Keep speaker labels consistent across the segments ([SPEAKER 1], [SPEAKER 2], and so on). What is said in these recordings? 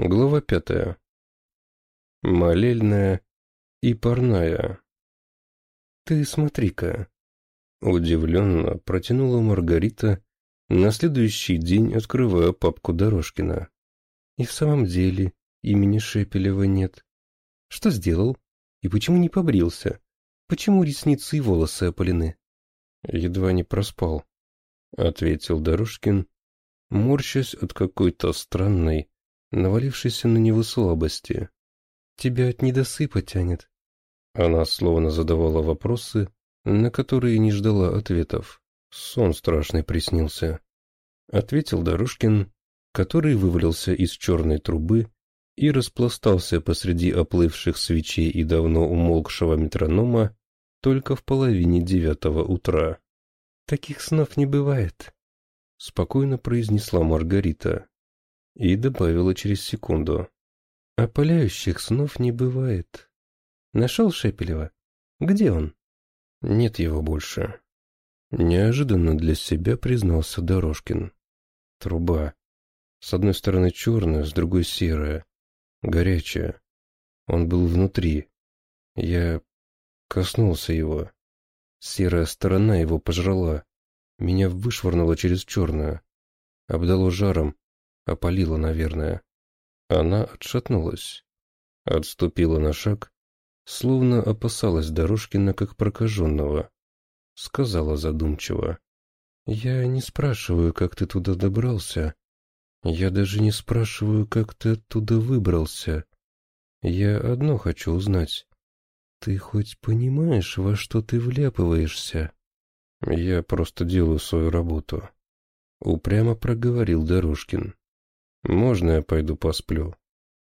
[SPEAKER 1] Глава пятая. Молельная и парная. «Ты смотри-ка!» Удивленно протянула Маргарита, на следующий день открывая папку Дорожкина. «И в самом деле имени Шепелева нет. Что сделал? И почему не побрился? Почему ресницы и волосы опалены?» «Едва не проспал», — ответил Дорожкин, морщась от какой-то странной, навалившейся на него слабости. «Тебя от недосыпа тянет». Она словно задавала вопросы, на которые не ждала ответов. Сон страшный приснился. Ответил Дорожкин, который вывалился из черной трубы и распластался посреди оплывших свечей и давно умолкшего метронома только в половине девятого утра. «Таких снов не бывает», — спокойно произнесла Маргарита и добавила через секунду. «Опаляющих снов не бывает. Нашел Шепелева? Где он?» «Нет его больше». Неожиданно для себя признался Дорожкин. Труба. С одной стороны черная, с другой серая. Горячая. Он был внутри. Я коснулся его. Серая сторона его пожрала. Меня вышвырнуло через черную. Обдало жаром, Опалила, наверное. Она отшатнулась. Отступила на шаг, словно опасалась Дорожкина как прокаженного. Сказала задумчиво. «Я не спрашиваю, как ты туда добрался. Я даже не спрашиваю, как ты оттуда выбрался. Я одно хочу узнать. Ты хоть понимаешь, во что ты вляпываешься?» «Я просто делаю свою работу», — упрямо проговорил Дорожкин. Можно я пойду посплю?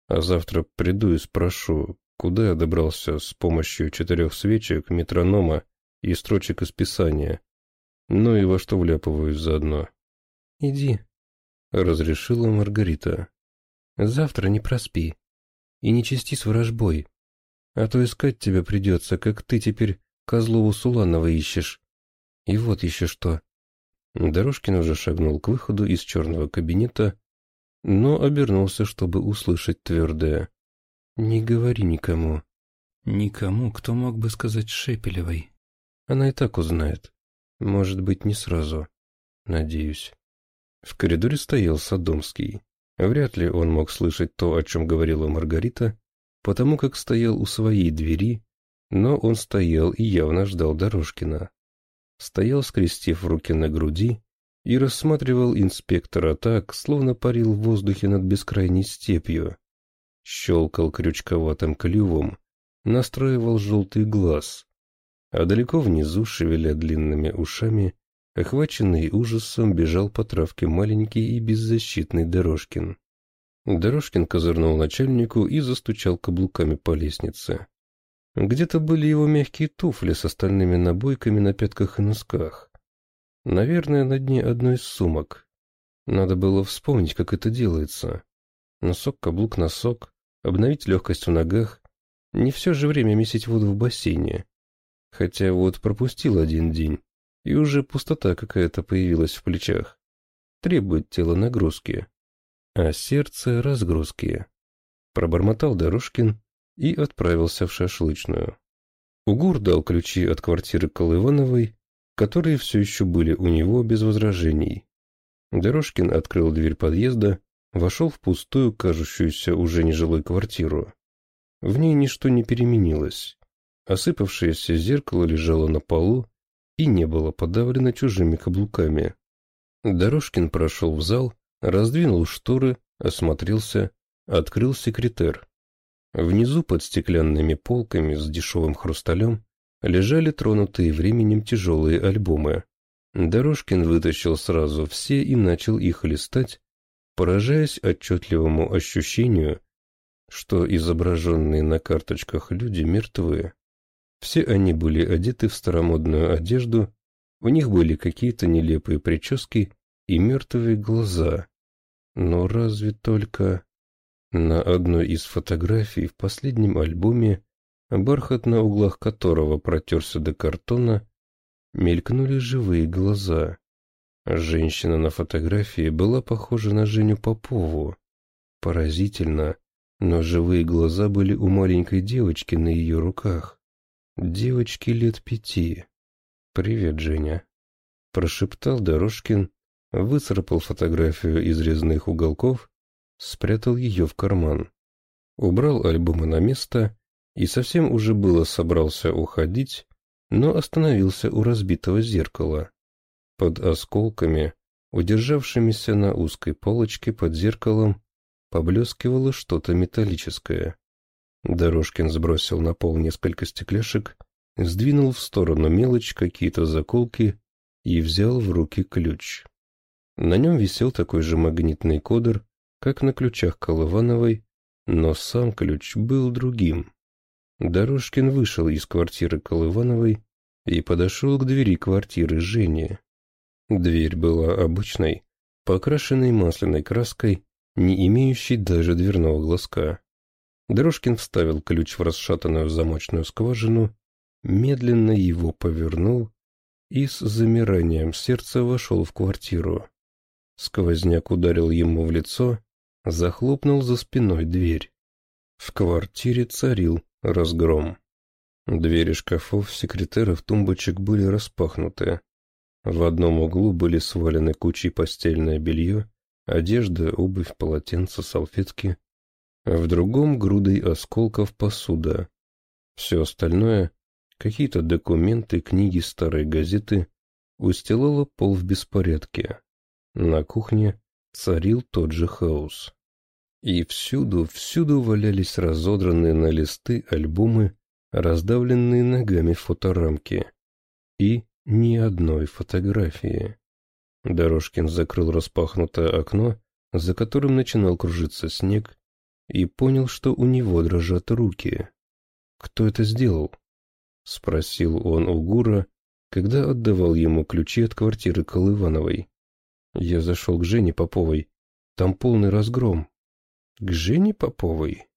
[SPEAKER 1] А завтра приду и спрошу, куда я добрался с помощью четырех свечек, метронома и строчек из писания. Ну и во что вляпываюсь заодно.
[SPEAKER 2] Иди, — разрешила Маргарита. Завтра не проспи. И не чисти с ворожбой. А то искать тебя придется, как ты теперь Козлову Суланова ищешь. И вот еще что.
[SPEAKER 1] Дорожкин уже шагнул к выходу из черного кабинета, но обернулся, чтобы услышать твердое.
[SPEAKER 2] «Не говори никому. Никому, кто мог бы сказать Шепелевой. Она и так узнает. Может быть, не сразу. Надеюсь».
[SPEAKER 1] В коридоре стоял Садомский. Вряд ли он мог слышать то, о чем говорила Маргарита, потому как стоял у своей двери, но он стоял и явно ждал Дорожкина. Стоял, скрестив руки на груди, и рассматривал инспектора так, словно парил в воздухе над бескрайней степью. Щелкал крючковатым клювом, настраивал желтый глаз, а далеко внизу, шевеля длинными ушами, охваченный ужасом, бежал по травке маленький и беззащитный Дорожкин. Дорожкин козырнул начальнику и застучал каблуками по лестнице. Где-то были его мягкие туфли с остальными набойками на пятках и носках. Наверное, на дне одной из сумок. Надо было вспомнить, как это делается. Носок, каблук, носок, обновить легкость в ногах. Не все же время месить воду в бассейне. Хотя вот пропустил один день, и уже пустота какая-то появилась в плечах. Требует тело нагрузки, а сердце разгрузки. Пробормотал Дорожкин и отправился в шашлычную. Угур дал ключи от квартиры Колывановой которые все еще были у него без возражений. Дорожкин открыл дверь подъезда, вошел в пустую, кажущуюся уже нежилой квартиру. В ней ничто не переменилось. Осыпавшееся зеркало лежало на полу и не было подавлено чужими каблуками. Дорожкин прошел в зал, раздвинул шторы, осмотрелся, открыл секретер. Внизу под стеклянными полками с дешевым хрусталем лежали тронутые временем тяжелые альбомы. Дорожкин вытащил сразу все и начал их листать, поражаясь отчетливому ощущению, что изображенные на карточках люди мертвы. Все они были одеты в старомодную одежду, у них были какие-то нелепые прически и мертвые глаза. Но разве только... На одной из фотографий в последнем альбоме бархат на углах которого протерся до картона, мелькнули живые глаза. Женщина на фотографии была похожа на Женю Попову. Поразительно, но живые глаза были у маленькой девочки на ее руках. Девочки лет пяти. «Привет, Женя», — прошептал Дорожкин, выцарапал фотографию из резных уголков, спрятал ее в карман. Убрал альбомы на место и совсем уже было собрался уходить, но остановился у разбитого зеркала. Под осколками, удержавшимися на узкой полочке под зеркалом, поблескивало что-то металлическое. Дорожкин сбросил на пол несколько стекляшек, сдвинул в сторону мелочь какие-то заколки и взял в руки ключ. На нем висел такой же магнитный кодер, как на ключах Колывановой, но сам ключ был другим. Дорожкин вышел из квартиры Колывановой и подошел к двери квартиры Жени. Дверь была обычной, покрашенной масляной краской, не имеющей даже дверного глазка. Дорожкин вставил ключ в расшатанную замочную скважину, медленно его повернул и с замиранием сердца вошел в квартиру. Сквозняк ударил ему в лицо, захлопнул за спиной дверь. В квартире царил разгром. Двери шкафов, секретеров, тумбочек были распахнуты. В одном углу были свалены кучей постельное белье, одежда, обувь, полотенца, салфетки. В другом грудой осколков посуда. Все остальное, какие-то документы, книги, старые газеты, устилало пол в беспорядке. На кухне царил тот же хаос. И всюду, всюду валялись разодранные на листы альбомы, раздавленные ногами фоторамки. И ни одной фотографии. Дорожкин закрыл распахнутое окно, за которым начинал кружиться снег, и понял, что у него дрожат руки. «Кто это сделал?» — спросил он у Гура, когда отдавал ему ключи от квартиры Колывановой. Я зашел к Жене Поповой. Там полный разгром. К Жене Поповой?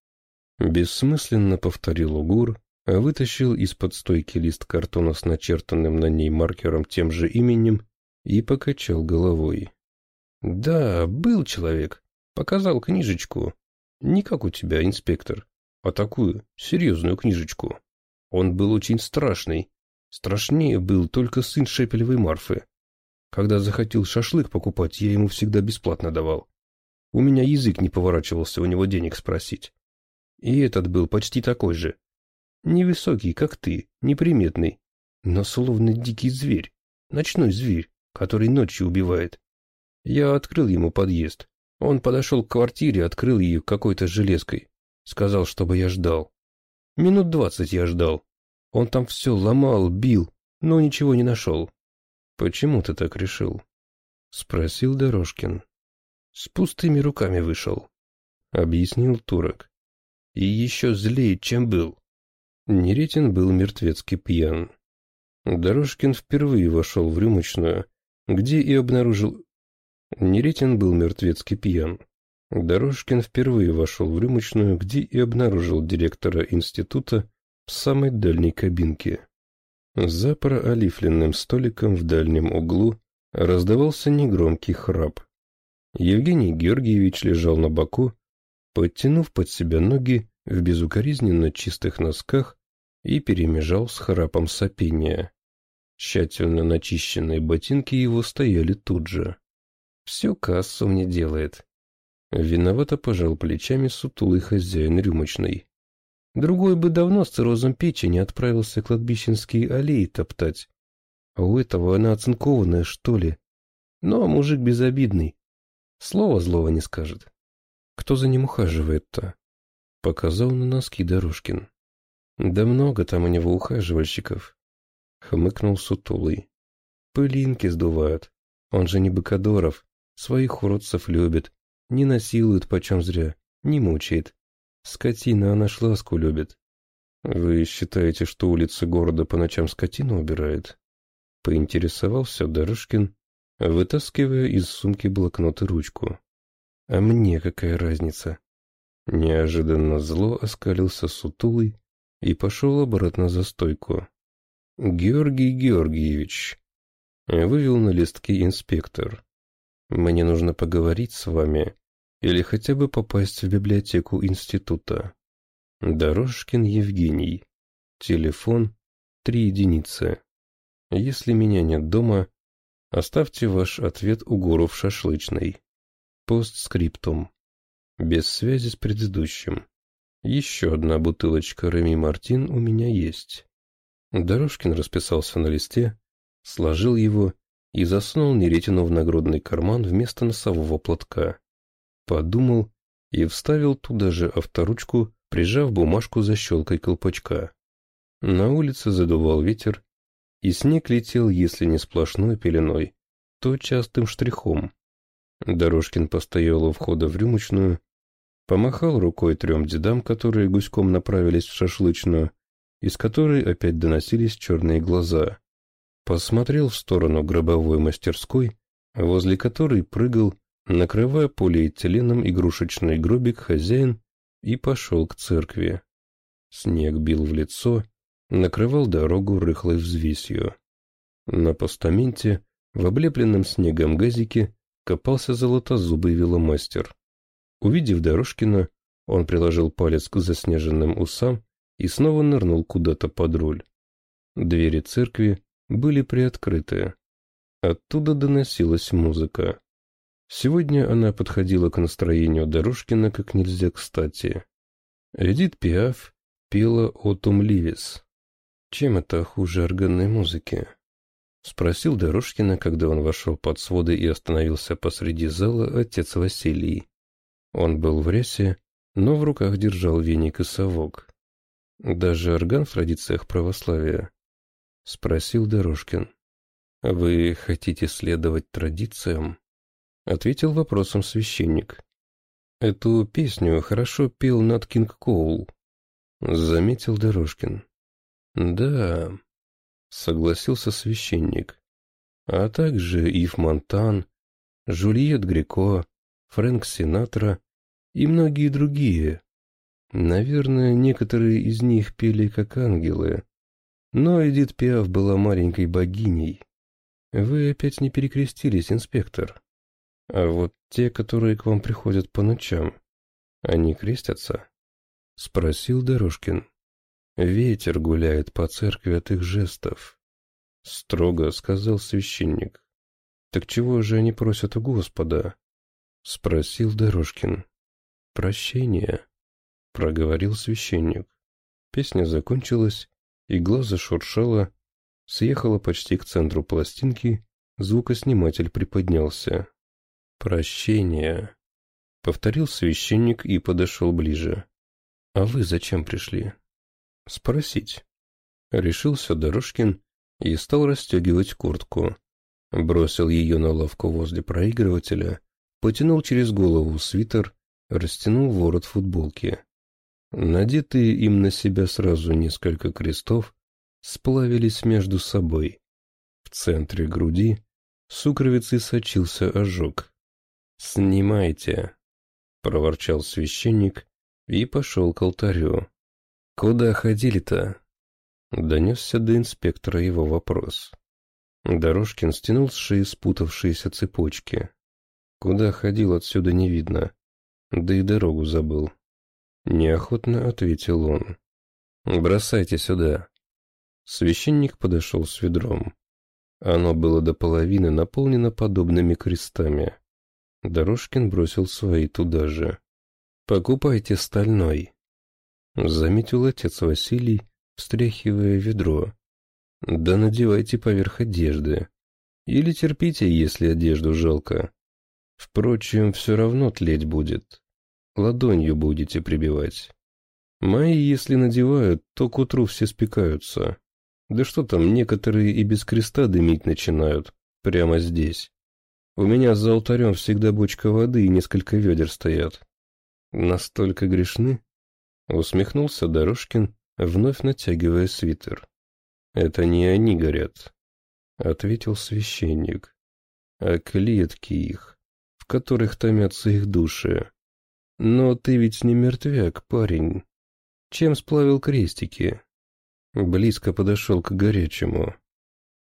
[SPEAKER 1] Бессмысленно повторил Угур, а вытащил из-под стойки лист картона с начертанным на ней маркером тем же именем и покачал головой. «Да, был человек. Показал книжечку. Не как у тебя, инспектор, а такую, серьезную книжечку. Он был очень страшный. Страшнее был только сын Шепелевой Марфы. Когда захотел шашлык покупать, я ему всегда бесплатно давал. У меня язык не поворачивался у него денег спросить. И этот был почти такой же. Невысокий, как ты, неприметный, но словно дикий зверь, ночной зверь, который ночью убивает. Я открыл ему подъезд. Он подошел к квартире, открыл ее какой-то железкой. Сказал, чтобы я ждал. Минут двадцать я ждал. Он там все ломал, бил, но ничего не нашел. «Почему ты так решил?» — спросил Дорожкин. «С пустыми руками вышел», — объяснил турок. «И еще злее, чем был». Неретин был мертвецки пьян. Дорожкин впервые вошел в рюмочную, где и обнаружил... Неретин был мертвецки пьян. Дорожкин впервые вошел в рюмочную, где и обнаружил директора института в самой дальней кабинке. За проалифленным столиком в дальнем углу раздавался негромкий храп. Евгений Георгиевич лежал на боку, подтянув под себя ноги в безукоризненно чистых носках и перемежал с храпом сопения. Тщательно начищенные ботинки его стояли тут же. «Все кассу мне делает». Виновато пожал плечами сутулый хозяин рюмочной. Другой бы давно с циррозом печени отправился кладбищенские аллеи топтать. А у этого она оцинкованная, что ли? Но мужик безобидный. Слова злого не скажет. Кто за ним ухаживает-то? Показал на носки Дорожкин. Да много там у него ухаживальщиков. Хмыкнул сутулый. Пылинки сдувают. Он же не Быкадоров. Своих уродцев любит. Не насилует почем зря. Не мучает. Скотина, она ж ласку любит. Вы считаете, что улицы города по ночам скотину убирает? Поинтересовался Дорожкин, вытаскивая из сумки блокнот и ручку. А мне какая разница? Неожиданно зло оскалился сутулый и пошел обратно за стойку. Георгий Георгиевич, вывел на листке инспектор. Мне нужно поговорить с вами или хотя бы попасть в библиотеку института. Дорожкин Евгений. Телефон три единицы. Если меня нет дома, оставьте ваш ответ у гуру в шашлычной. Постскриптум. Без связи с предыдущим. Еще одна бутылочка Реми Мартин у меня есть. Дорожкин расписался на листе, сложил его и засунул Неретину в нагрудный карман вместо носового платка. Подумал и вставил туда же авторучку, прижав бумажку защелкой колпачка. На улице задувал ветер, и снег летел, если не сплошной пеленой, то частым штрихом. Дорожкин постоял у входа в рюмочную, Помахал рукой трем дедам, которые гуськом направились в шашлычную, из которой опять доносились черные глаза. Посмотрел в сторону гробовой мастерской, возле которой прыгал, накрывая полиэтиленом игрушечный гробик хозяин, и пошел к церкви. Снег бил в лицо, накрывал дорогу рыхлой взвесью. На постаменте, в облепленном снегом газике, копался золотозубый веломастер. Увидев Дорожкина, он приложил палец к заснеженным усам и снова нырнул куда-то под руль. Двери церкви были приоткрыты. Оттуда доносилась музыка. Сегодня она подходила к настроению Дорожкина как нельзя кстати. Эдит Пиаф пела «Отум Ливис». Чем это хуже органной музыки? Спросил Дорожкина, когда он вошел под своды и остановился посреди зала отец Василий. Он был в рясе, но в руках держал веник и совок. Даже орган в традициях православия. Спросил Дорожкин. «Вы хотите следовать традициям?» Ответил вопросом священник. «Эту песню хорошо пел Нат Кинг Коул», — заметил Дорожкин. «Да», — согласился священник. «А также Ив Монтан, Жульет Греко, Фрэнк Синатра и многие другие. Наверное, некоторые из них пели как ангелы. Но Эдит Пиаф была маленькой богиней. Вы опять не перекрестились, инспектор. А вот те, которые к вам приходят по ночам, они крестятся? Спросил Дорожкин. Ветер гуляет по церкви от их жестов. Строго сказал священник. Так чего же они просят у Господа? Спросил Дорожкин прощения», — проговорил священник. Песня закончилась, игла зашуршала, съехала почти к центру пластинки, звукосниматель приподнялся. «Прощение», — повторил священник и подошел ближе. «А вы зачем пришли?» «Спросить». Решился Дорожкин и стал расстегивать куртку. Бросил ее на лавку возле проигрывателя, потянул через голову свитер растянул ворот футболки. Надетые им на себя сразу несколько крестов сплавились между собой. В центре груди сукровицей сочился ожог. «Снимайте!» — проворчал священник и пошел к алтарю. «Куда ходили-то?» — донесся до инспектора его вопрос. Дорожкин стянул с шеи спутавшиеся цепочки. Куда ходил, отсюда не видно да и дорогу забыл. Неохотно ответил он. «Бросайте сюда». Священник подошел с ведром. Оно было до половины наполнено подобными крестами. Дорожкин бросил свои туда же. «Покупайте стальной», — заметил отец Василий, встряхивая ведро. «Да надевайте поверх одежды. Или терпите, если одежду жалко. Впрочем, все равно тлеть будет. Ладонью будете прибивать. Мои, если надевают, то к утру все спекаются. Да что там, некоторые и без креста дымить начинают. Прямо здесь. У меня за алтарем всегда бочка воды и несколько ведер стоят. Настолько грешны? Усмехнулся Дорожкин, вновь натягивая свитер. Это не они горят, — ответил священник, — а клетки их в которых томятся их души. Но ты ведь не мертвяк, парень. Чем сплавил крестики? Близко подошел к горячему.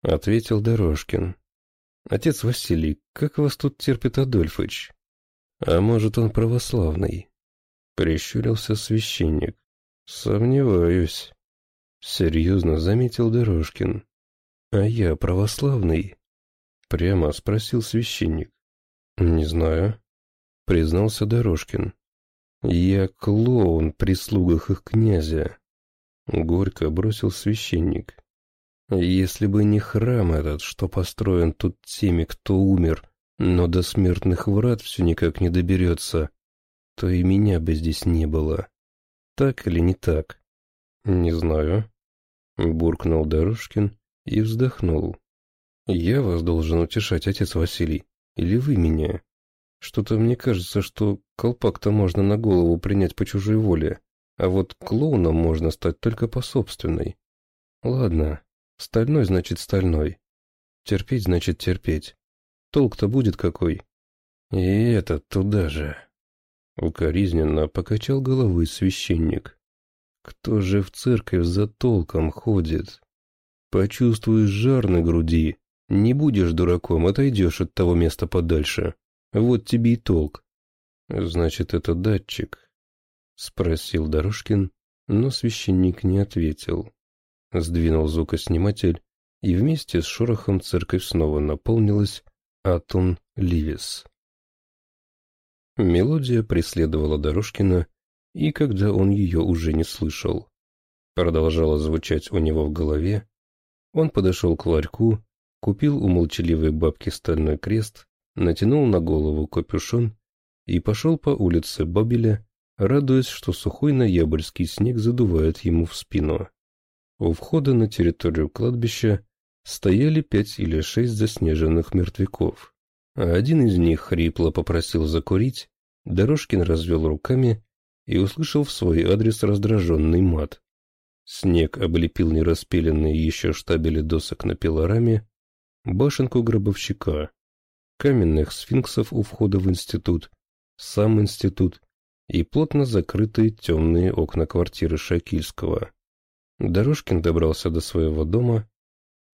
[SPEAKER 1] Ответил Дорожкин. Отец Василий, как вас тут терпит Адольфыч? А может, он православный? Прищурился священник. Сомневаюсь. Серьезно заметил Дорожкин. А я православный? Прямо спросил священник. Не знаю. Признался Дорожкин. Я клоун при слугах их князя. Горько бросил священник. Если бы не храм этот, что построен тут теми, кто умер, но до смертных врат все никак не доберется, то и меня бы здесь не было. Так или не так? Не знаю. Буркнул Дорожкин и вздохнул. Я вас должен утешать, отец Василий, или вы меня? Что-то мне кажется, что колпак-то можно на голову принять по чужой воле, а вот клоуном можно стать только по собственной. Ладно, стальной значит стальной. Терпеть значит терпеть. Толк-то будет какой. И этот туда же. Укоризненно покачал головой священник. Кто же в церковь за толком ходит? Почувствуешь жар на груди, не будешь дураком, отойдешь от того места подальше. Вот тебе и толк. Значит, это датчик? Спросил Дорожкин, но священник не ответил. Сдвинул звукосниматель, и вместе с шорохом церковь снова наполнилась Атун Ливис. Мелодия преследовала Дорожкина, и когда он ее уже не слышал, продолжала звучать у него в голове, он подошел к ларьку, купил у молчаливой бабки стальной крест, натянул на голову капюшон и пошел по улице Бабеля, радуясь, что сухой ноябрьский снег задувает ему в спину. У входа на территорию кладбища стояли пять или шесть заснеженных мертвяков. Один из них хрипло попросил закурить, Дорожкин развел руками и услышал в свой адрес раздраженный мат. Снег облепил нераспиленные еще штабели досок на пилораме, башенку гробовщика, каменных сфинксов у входа в институт, сам институт и плотно закрытые темные окна квартиры Шакильского. Дорожкин добрался до своего дома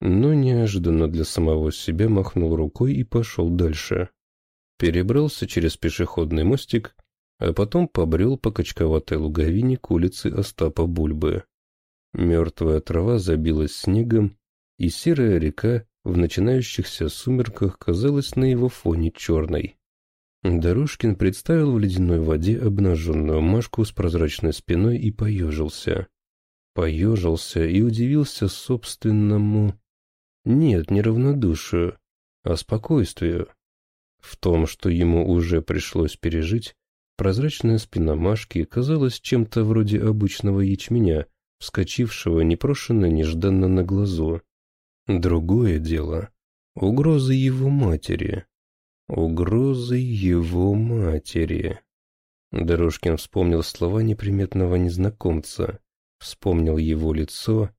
[SPEAKER 1] но неожиданно для самого себя махнул рукой и пошел дальше. Перебрался через пешеходный мостик, а потом побрел по качковатой луговине к улице Остапа Бульбы. Мертвая трава забилась снегом, и серая река в начинающихся сумерках казалась на его фоне черной. Дорожкин представил в ледяной воде обнаженную Машку с прозрачной спиной и поежился. Поежился и удивился собственному нет, не равнодушию, а спокойствию. В том, что ему уже пришлось пережить, прозрачная спина Машки казалась чем-то вроде обычного ячменя, вскочившего непрошенно-нежданно на глазу. Другое дело — угрозы его матери. Угрозы его матери. Дорожкин вспомнил слова неприметного незнакомца, вспомнил его лицо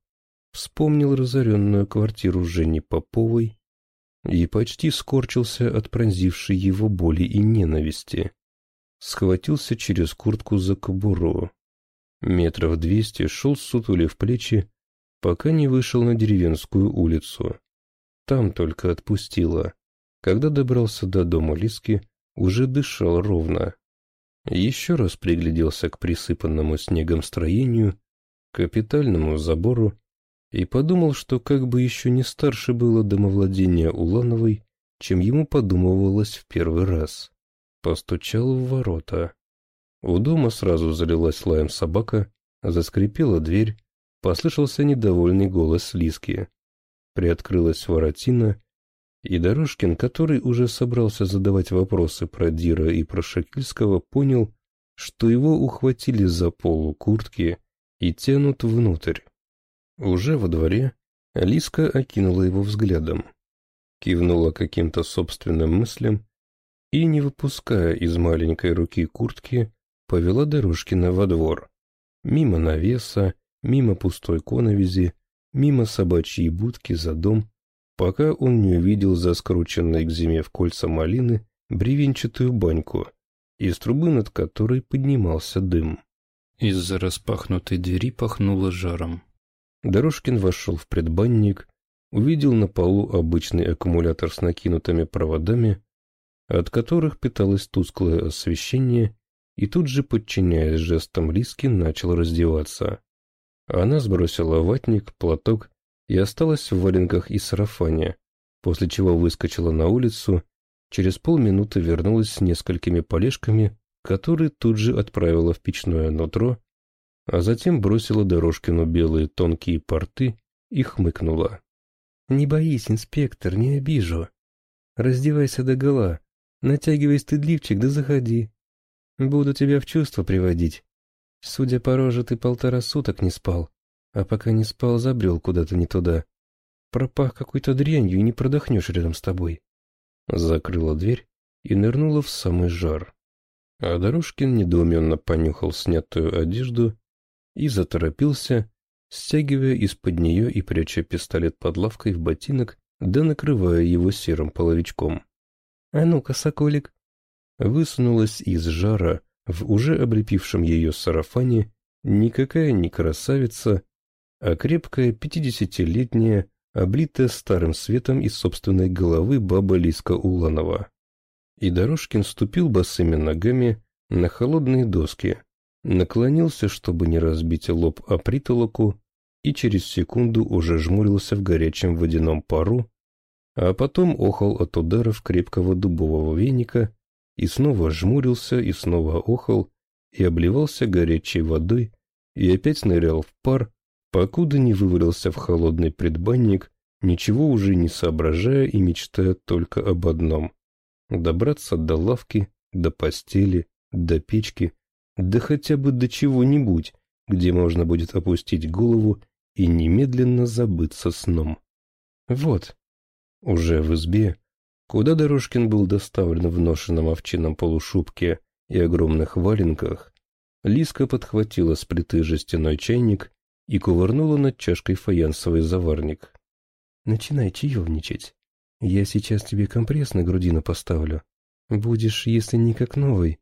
[SPEAKER 1] вспомнил разоренную квартиру Жени Поповой и почти скорчился от пронзившей его боли и ненависти. Схватился через куртку за кобуру. Метров двести шел сутули в плечи, пока не вышел на деревенскую улицу. Там только отпустило. Когда добрался до дома Лиски, уже дышал ровно. Еще раз пригляделся к присыпанному снегом строению, капитальному забору и подумал, что как бы еще не старше было домовладение Улановой, чем ему подумывалось в первый раз. Постучал в ворота. У дома сразу залилась лаем собака, заскрипела дверь, послышался недовольный голос Лиски. Приоткрылась воротина, и Дорожкин, который уже собрался задавать вопросы про Дира и про Шакильского, понял, что его ухватили за полу куртки и тянут внутрь. Уже во дворе Алиска окинула его взглядом, кивнула каким-то собственным мыслям и, не выпуская из маленькой руки куртки, повела Дорожкина во двор. Мимо навеса, мимо пустой коновизи, мимо собачьей будки за дом, пока он не увидел за скрученной к зиме в кольца малины бревенчатую баньку, из трубы над которой поднимался дым. Из-за распахнутой двери пахнуло жаром. Дорожкин вошел в предбанник, увидел на полу обычный аккумулятор с накинутыми проводами, от которых питалось тусклое освещение, и тут же, подчиняясь жестам Лиски, начал раздеваться. Она сбросила ватник, платок и осталась в валенках и сарафане, после чего выскочила на улицу, через полминуты вернулась с несколькими полежками, которые тут же отправила в печное нутро, а затем бросила Дорожкину белые тонкие порты и хмыкнула. «Не боись, инспектор, не обижу. Раздевайся догола, натягивай стыдливчик да заходи. Буду тебя в чувство приводить. Судя по роже, ты полтора суток не спал, а пока не спал, забрел куда-то не туда. Пропах какой-то дрянью и не продохнешь рядом с тобой. Закрыла дверь и нырнула в самый жар. А Дорожкин недоуменно понюхал снятую одежду и заторопился, стягивая из-под нее и пряча пистолет под лавкой в ботинок, да накрывая его серым половичком. «А ну-ка, соколик!» Высунулась из жара в уже облепившем ее сарафане никакая не красавица, а крепкая пятидесятилетняя, облитая старым светом из собственной головы баба Лиска Уланова. И Дорожкин ступил босыми ногами на холодные доски, наклонился, чтобы не разбить лоб о притолоку, и через секунду уже жмурился в горячем водяном пару, а потом охал от ударов крепкого дубового веника и снова жмурился, и снова охал, и обливался горячей водой, и опять нырял в пар, покуда не вывалился в холодный предбанник, ничего уже не соображая и мечтая только об одном — добраться до лавки, до постели, до печки, да хотя бы до чего-нибудь, где можно будет опустить голову и немедленно забыться сном. Вот, уже в избе, Куда Дорожкин был доставлен в ношенном овчинном полушубке и огромных валенках, Лиска подхватила с плиты жестяной чайник и кувырнула над чашкой фаянсовый заварник. «Начинай чаевничать. Я сейчас тебе компресс на грудину поставлю. Будешь, если не как новый,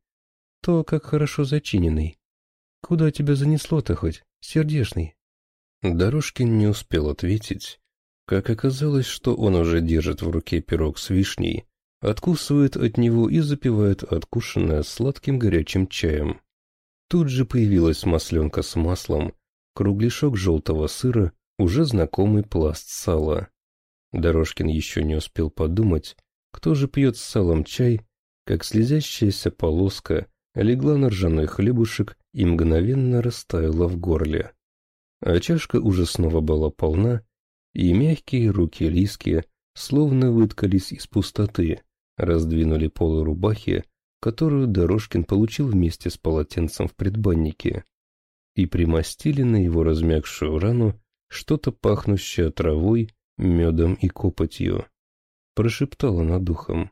[SPEAKER 1] то как хорошо зачиненный. Куда тебя занесло-то хоть, сердешный?» Дорожкин не успел ответить, как оказалось, что он уже держит в руке пирог с вишней, откусывает от него и запивает откушенное сладким горячим чаем. Тут же появилась масленка с маслом, кругляшок желтого сыра, уже знакомый пласт сала. Дорожкин еще не успел подумать, кто же пьет с салом чай, как слезящаяся полоска легла на ржаной хлебушек и мгновенно растаяла в горле. А чашка уже снова была полна, и мягкие руки Лиски словно выткались из пустоты, раздвинули полы рубахи, которую Дорожкин получил вместе с полотенцем в предбаннике, и примостили на его размягшую рану что-то пахнущее травой, медом и копотью. Прошептала над духом.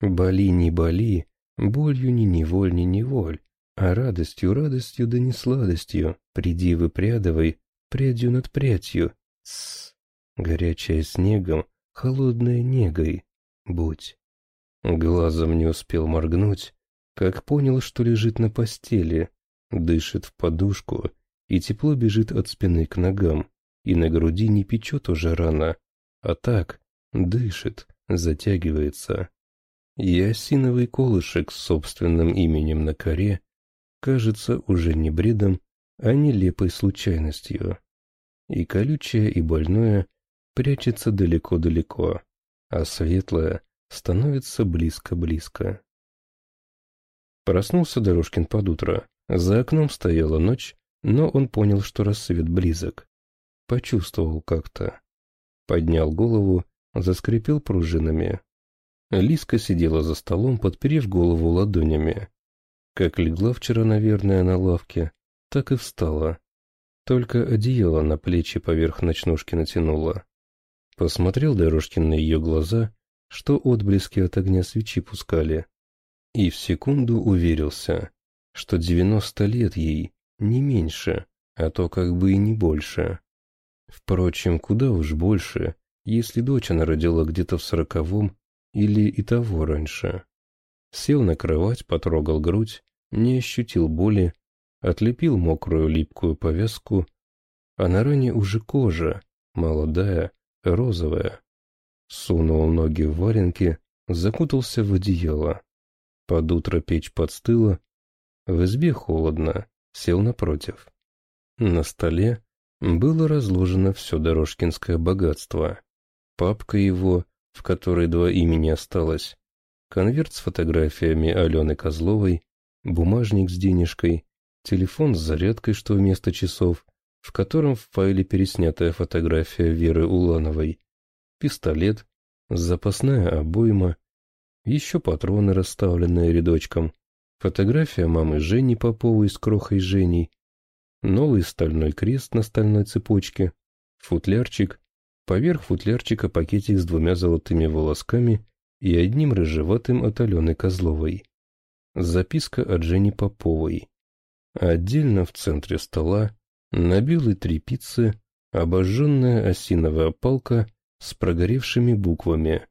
[SPEAKER 1] «Боли, не боли, болью не неволь, не неволь, а радостью, радостью да не сладостью, приди выпрядывай, прядью над прядью, тссс. Горячая снегом, холодная негой, будь. Глазом не успел моргнуть, как понял, что лежит на постели, дышит в подушку, и тепло бежит от спины к ногам, и на груди не печет уже рано, а так, дышит, затягивается. И осиновый колышек с собственным именем на коре кажется уже не бредом, а нелепой случайностью. И колючее, и больное прячется далеко-далеко, а светлое становится близко-близко. Проснулся Дорожкин под утро. За окном стояла ночь, но он понял, что рассвет близок. Почувствовал как-то. Поднял голову, заскрипел пружинами. Лиска сидела за столом, подперев голову ладонями. Как легла вчера, наверное, на лавке, так и встала. Только одеяло на плечи поверх ночнушки натянула. Посмотрел Дорожкин на ее глаза, что отблески от огня свечи пускали, и в секунду уверился, что девяносто лет ей, не меньше, а то как бы и не больше. Впрочем, куда уж больше, если дочь она родила где-то в сороковом или и того раньше. Сел на кровать, потрогал грудь, не ощутил боли, отлепил мокрую липкую повязку, а на ране уже кожа, молодая, розовая. Сунул ноги в варенки, закутался в одеяло. Под утро печь подстыла, в избе холодно, сел напротив. На столе было разложено все Дорожкинское богатство. Папка его, в которой два имени осталось, конверт с фотографиями Алены Козловой, бумажник с денежкой, телефон с зарядкой, что вместо часов, в котором в файле переснятая фотография Веры Улановой, пистолет, запасная обойма, еще патроны, расставленные рядочком, фотография мамы Жени Поповой с крохой Женей, новый стальной крест на стальной цепочке, футлярчик, поверх футлярчика пакетик с двумя золотыми волосками и одним рыжеватым от Алены Козловой. Записка от Жени Поповой. Отдельно в центре стола на белой тряпице обожженная осиновая палка с прогоревшими буквами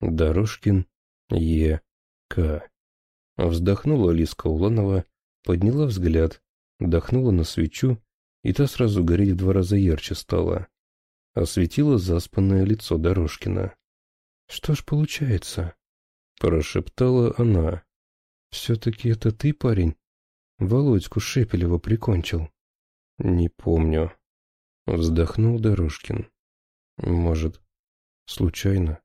[SPEAKER 1] «Дорожкин Е. К». Вздохнула Лиска Уланова, подняла взгляд, дохнула на свечу, и та сразу гореть в два раза ярче стала. Осветила заспанное лицо Дорожкина. «Что ж получается?» — прошептала она. «Все-таки это ты, парень, Володьку Шепелева прикончил?» «Не помню», — вздохнул Дорожкин. «Может, случайно?»